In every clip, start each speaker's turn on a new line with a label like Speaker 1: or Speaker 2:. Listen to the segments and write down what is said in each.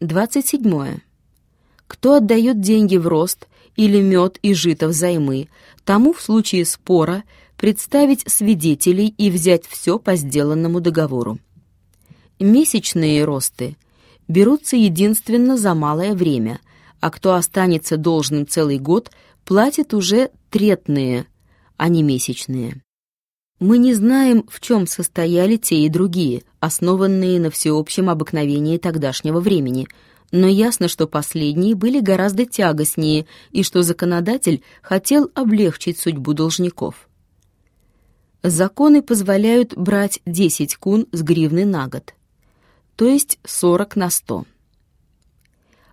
Speaker 1: 27. Кто отдает деньги в рост или мед и жито взаймы, тому в случае спора представить свидетелей и взять все по сделанному договору. Месячные росты берутся единственно за малое время, а кто останется должным целый год, платит уже третные, а не месячные. Мы не знаем, в чем состояли те и другие, основанные на всеобщем обыкновении тогдашнего времени, но ясно, что последние были гораздо тягостнее и что законодатель хотел облегчить судьбу должников. Законы позволяют брать 10 кун с гривны на год, то есть 40 на 100.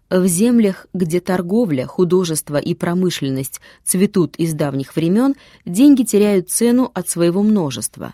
Speaker 1: В землях, где торговля, художество и промышленность цветут из давних времен, деньги теряют цену от своего множества.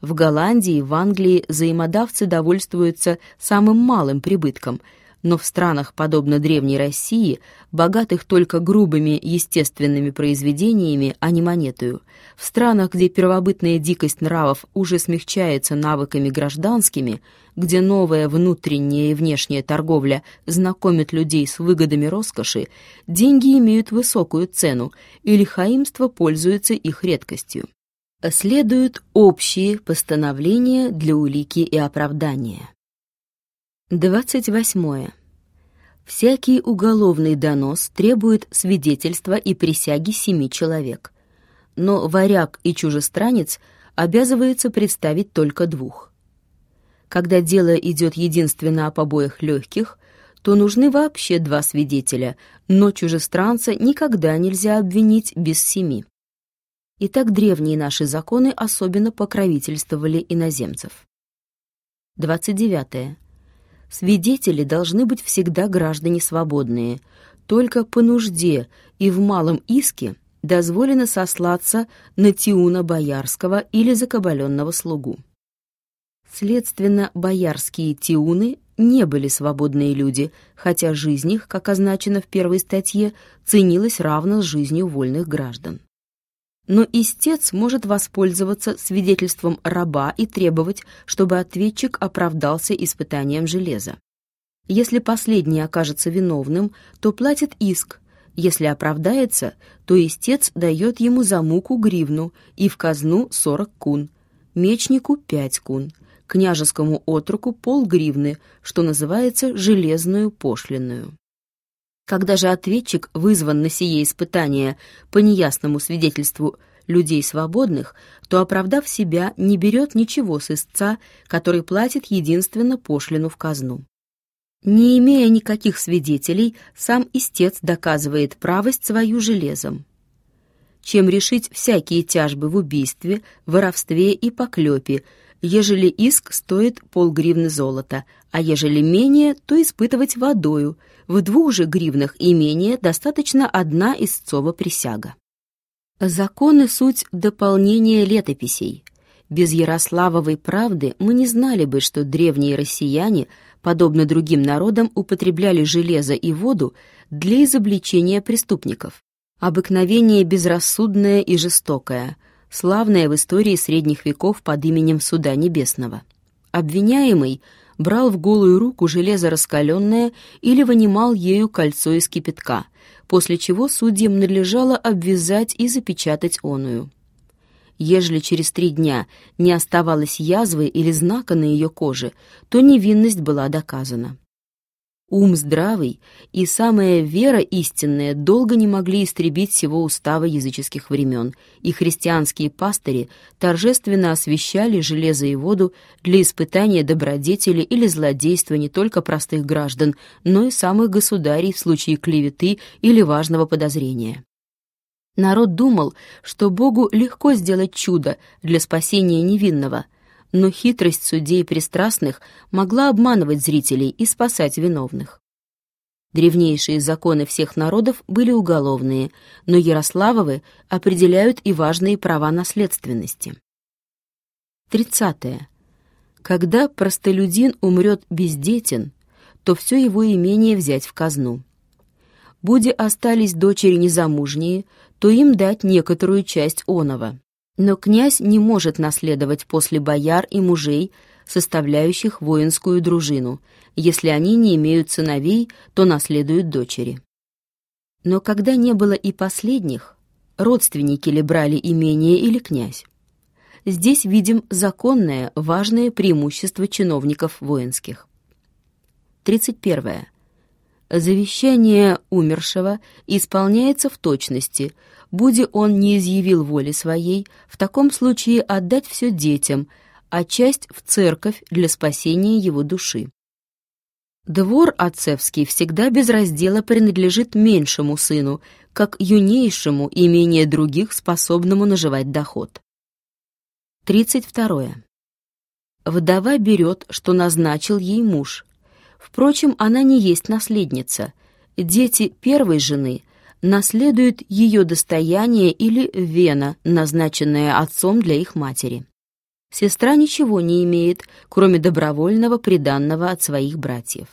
Speaker 1: В Голландии, в Англии взаимодавцы довольствуются самым малым прибытком – но в странах, подобно Древней России, богатых только грубыми естественными произведениями, а не монетою, в странах, где первобытная дикость нравов уже смягчается навыками гражданскими, где новая внутренняя и внешняя торговля знакомит людей с выгодами роскоши, деньги имеют высокую цену, и лихаимство пользуется их редкостью. Следуют общие постановления для улики и оправдания. 28. Всякий уголовный донос требует свидетельства и присяги семи человек, но варяг и чужестранец обязывается представить только двух. Когда дело идет единственно об обоих легких, то нужны вообще два свидетеля, но чужестранца никогда нельзя обвинить без семи. Итак, древние наши законы особенно покровительствовали иноземцев. 29. Свидетели должны быть всегда граждане свободные. Только по нужде и в малом иске дозволено сослаться на Тиуна Боярского или закабаленного слугу. Следственно, боярские Тиуны не были свободные люди, хотя жизнь их, как означено в первой статье, ценилась равно с жизнью вольных граждан но истец может воспользоваться свидетельством раба и требовать, чтобы ответчик оправдался испытанием железа. Если последний окажется виновным, то платит иск. Если оправдается, то истец дает ему за муку гривну и в казну 40 кун, мечнику 5 кун, княжескому отруку полгривны, что называется железную пошлинную. Когда же ответчик вызван на сие испытание по неясному свидетельству людей свободных, то, оправдав себя, не берет ничего с истца, который платит единственно пошлину в казну. Не имея никаких свидетелей, сам истец доказывает правость свою железом. Чем решить всякие тяжбы в убийстве, воровстве и поклепе, ежели иск стоит полгривны золота, а ежели менее, то испытывать водою. В двух же гривнах и менее достаточно одна истцова присяга. Законы — суть дополнения летописей. Без Ярославовой правды мы не знали бы, что древние россияне, подобно другим народам, употребляли железо и воду для изобличения преступников. Обыкновение безрассудное и жестокое — славная в истории средних веков под именем Суда Небесного. Обвиняемый брал в голую руку железо раскаленное или вынимал ею кольцо из кипятка, после чего судьям надлежало обвязать и запечатать оную. Ежели через три дня не оставалось язвы или знака на ее коже, то невинность была доказана. Ум здравый и самая вера истинная долго не могли истребить всего устава языческих времен, и христианские пастыри торжественно освящали железо и воду для испытания добродетели или злодейства не только простых граждан, но и самых государей в случае клеветы или важного подозрения. Народ думал, что Богу легко сделать чудо для спасения невинного – но хитрость судей пристрастных могла обманывать зрителей и спасать виновных. Древнейшие законы всех народов были уголовные, но Ярославовы определяют и важные права наследственности. 30. Когда простолюдин умрет бездетен, то все его имение взять в казну. Буди остались дочери незамужние, то им дать некоторую часть оного. Но князь не может наследовать после бояр и мужей, составляющих воинскую дружину. Если они не имеют сыновей, то наследуют дочери. Но когда не было и последних, родственники ли брали имение или князь? Здесь видим законное, важное преимущество чиновников воинских. 31. Завещание умершего исполняется в точности, буди он не изъявил воли своей, в таком случае отдать все детям, а часть в церковь для спасения его души. Двор отцевский всегда без раздела принадлежит меньшему сыну, как юнейшему и менее других способному наживать доход. 32. Вдова берет, что назначил ей муж. Впрочем, она не есть наследница. Дети первой жены наследуют ее достояние или вена, назначенная отцом для их матери. Сестра ничего не имеет, кроме добровольного приданного от своих братьев.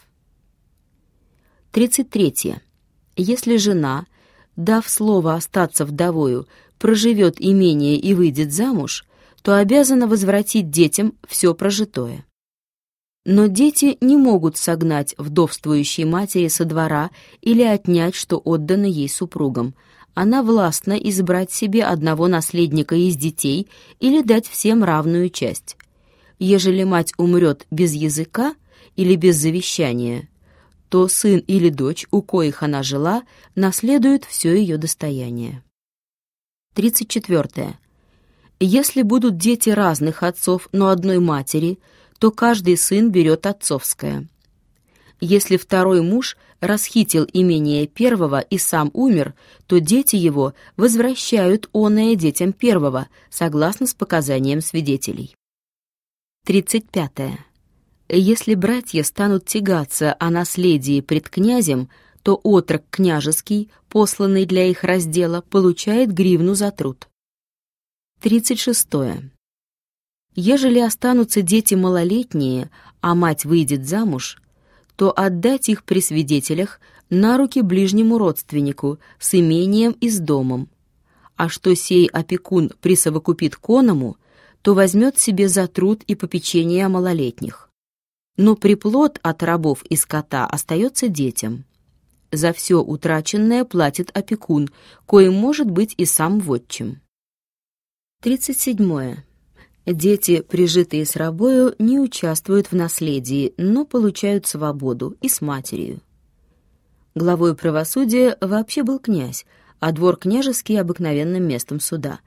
Speaker 1: 33. Если жена, дав слово остаться вдовою, проживет имение и выйдет замуж, то обязана возвратить детям все прожитое. Но дети не могут согнать вдовствующей матери со двора или отнять, что отдано ей супругом. Она властна избрать себе одного наследника из детей или дать всем равную часть. Ежели мать умрет без языка или без завещания, то сын или дочь, у коих она жила, наследуют все ее достояние. 34. Если будут дети разных отцов, но одной матери, то каждый сын берет отцовское. Если второй муж расхитил имение первого и сам умер, то дети его возвращают оное детям первого, согласно с показанием свидетелей. 35. Если братья станут тягаться о наследии пред князем, то отрок княжеский, посланный для их раздела, получает гривну за труд. 36. Ежели останутся дети малолетние, а мать выйдет замуж, то отдать их при свидетелях на руки ближнему родственнику с имением и с домом. А что сей опекун присовокупит коному, то возьмет себе за труд и попечение малолетних. Но приплод от рабов и скота остается детям. За все утраченное платит опекун, коим может быть и сам вотчим. 37. Дети, прижитые с рабою, не участвуют в наследии, но получают свободу и с матерью. Главой правосудия вообще был князь, а двор княжеский обыкновенным местом суда.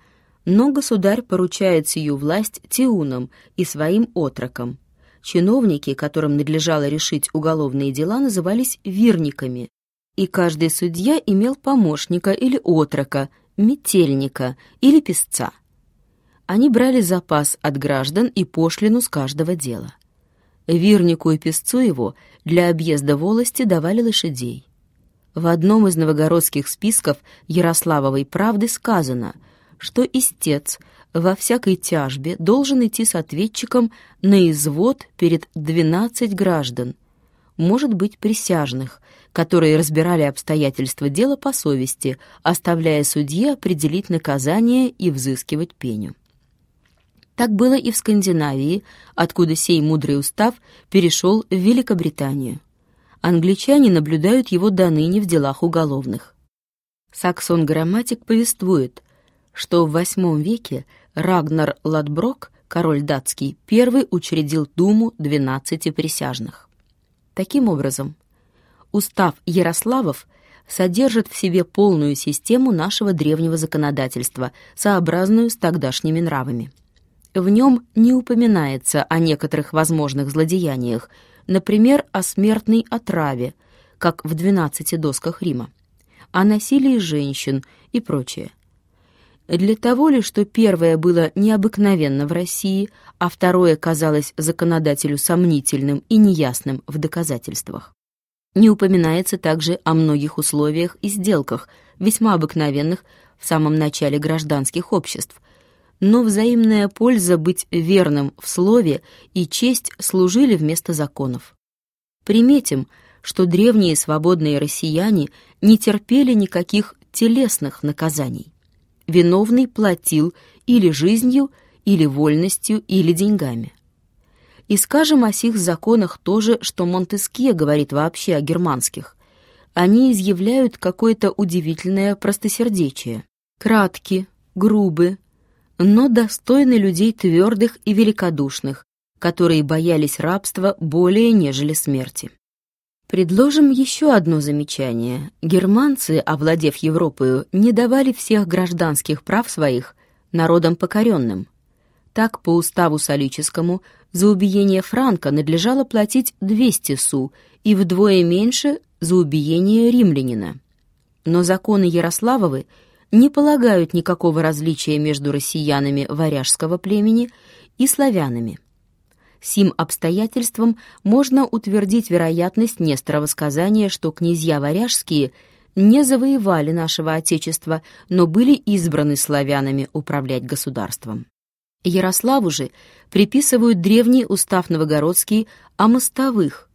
Speaker 1: Но государь поручает сию власть тиунам и своим отрокам. Чиновники, которым надлежало решить уголовные дела, назывались вирниками, и каждый судья имел помощника или отрока, метельника или писца они брали запас от граждан и пошлину с каждого дела. Вирнику и песцу его для объезда волости давали лошадей. В одном из новогородских списков Ярославовой правды сказано, что истец во всякой тяжбе должен идти с ответчиком на извод перед двенадцать граждан, может быть, присяжных, которые разбирали обстоятельства дела по совести, оставляя судье определить наказание и взыскивать пеню. Так было и в Скандинавии, откуда сей мудрый устав перешел в Великобританию. Англичане наблюдают его до ныне в делах уголовных. Саксон-грамматик повествует, что в VIII веке Рагнар Ладброк, король датский, первый учредил Думу двенадцати присяжных. Таким образом, устав Ярославов содержит в себе полную систему нашего древнего законодательства, сообразную с тогдашними нравами. В нем не упоминается о некоторых возможных злодеяниях, например, о смертной отраве, как в «Двенадцати досках Рима», о насилии женщин и прочее. Для того ли, что первое было необыкновенно в России, а второе казалось законодателю сомнительным и неясным в доказательствах. Не упоминается также о многих условиях и сделках, весьма обыкновенных в самом начале гражданских обществ, но взаимная польза быть верным в слове и честь служили вместо законов. Приметим, что древние свободные россияне не терпели никаких телесных наказаний. Виновный платил или жизнью, или вольностью, или деньгами. И скажем о сих законах то же, что Монтескье говорит вообще о германских. Они изъявляют какое-то удивительное простосердечие. Кратки, грубы, но достойны людей твердых и великодушных, которые боялись рабства более нежели смерти. Предложим еще одно замечание. Германцы, овладев Европою, не давали всех гражданских прав своих народам покоренным. Так, по уставу солическому, за убиение Франка надлежало платить 200 су и вдвое меньше за убиение римлянина. Но законы Ярославовы не полагают никакого различия между россиянами варяжского племени и славянами. Сим обстоятельством можно утвердить вероятность Несторова сказания, что князья варяжские не завоевали нашего Отечества, но были избраны славянами управлять государством. Ярославу же приписывают древний устав новогородский о мостовых,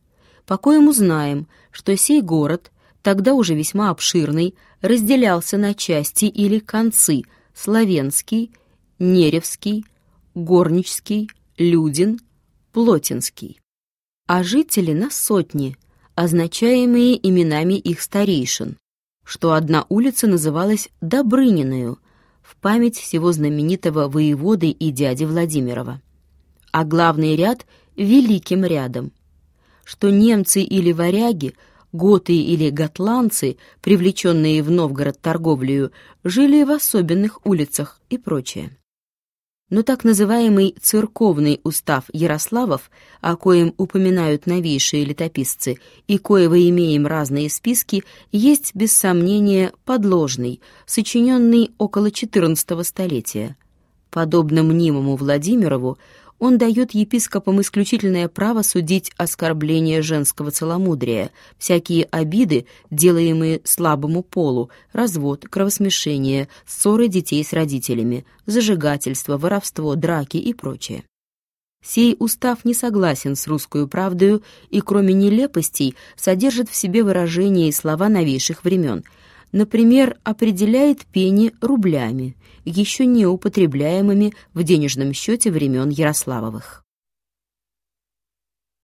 Speaker 1: по коему знаем, что сей город, тогда уже весьма обширный, разделялся на части или концы Славенский, Неревский, Горнический, Людин, Плотинский, а жители на сотни, означаемые именами их старейшин, что одна улица называлась Добрыниною в память всего знаменитого воеводы и дяди Владимирова, а главный ряд — Великим рядом, что немцы или варяги, готы или готландцы, привлеченные в Новгород торговлею, жили в особенных улицах и прочее но так называемый церковный устав Ярославов, о коем упоминают новейшие летописцы, и коего имеем разные списки, есть без сомнения подложный, сочиненный около XIV столетия. Подобно мнимому Владимирову, он дает епископам исключительное право судить оскорбления женского целомудрия, всякие обиды, делаемые слабому полу, развод, кровосмешение, ссоры детей с родителями, зажигательство, воровство, драки и прочее. Сей устав не согласен с русскую правдою и, кроме нелепостей, содержит в себе выражения и слова новейших времен. Например, определяет пени рублями – еще не употребляемыми в денежном счете времен Ярославовых.